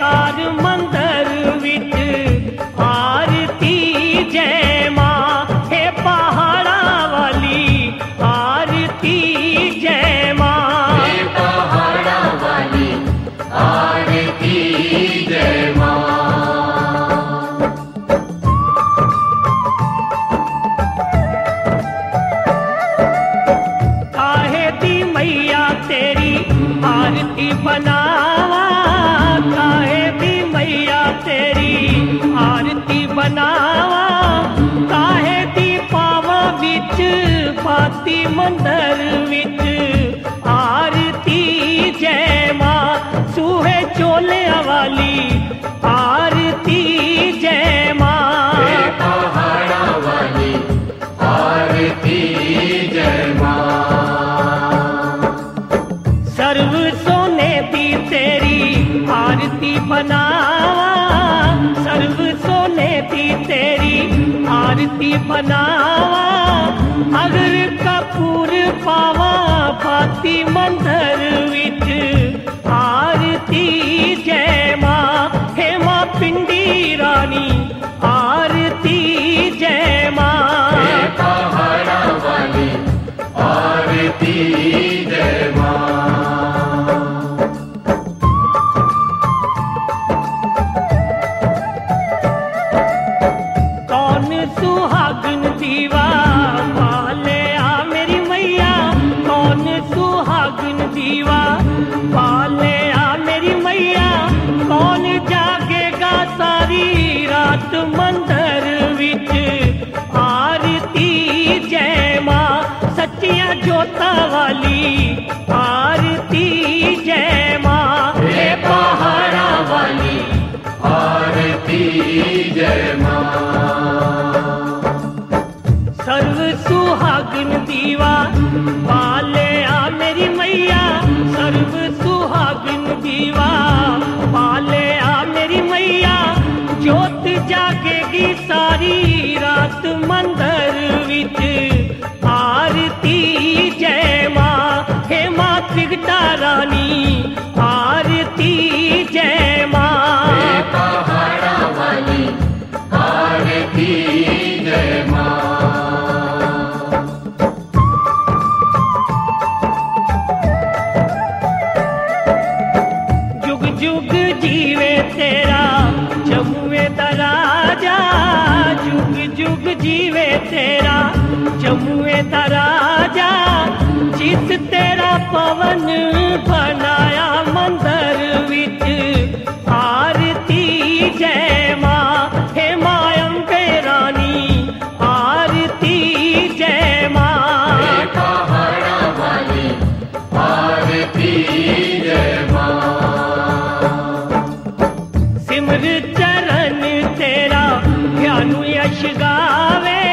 ਹਰ ਮੰਦਰ ਵਿੱਚ ਆਰਤੀ ਜੈ ਮਾਂ ਹੈ ਪਹਾੜਾਂ ਵਾਲੀ ਆਰਤੀ ਜੈ ਮਾਂ ਹੈ ਪਹਾੜਾਂ ਵਾਲੀ ਆਰਤੀ ਜੈ ਮਾਂ आरती मैया तेरी आरती बना बनावा काहे दी पावा बिच पाती मंदर आरती बनावा अगर कपूर पावा पाती मंदरवी सुहागन दीवा, पाले आ मेरी मैया। कौन सुहागन दीवा, पाले आ मेरी मैया। कौन जागेगा सारी रात मंदिर विच? आरती जय माँ सचिया जोता वाली। आरती जय माँ पहाड़ा वाली। आरती जय माँ। जीवे तेरा जमुए तराजा, जुग जुग जीवे तेरा। जमुए तराजा, जिस तेरा पवन बनाया मंदिर विच। आरती जय सिमर चरण तेरा ज्ञानु यश गावे।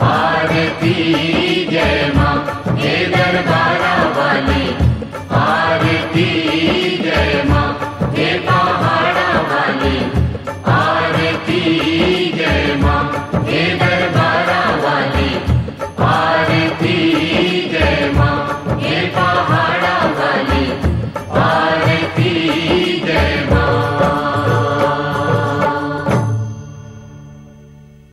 भारती जय माँ हे दरबार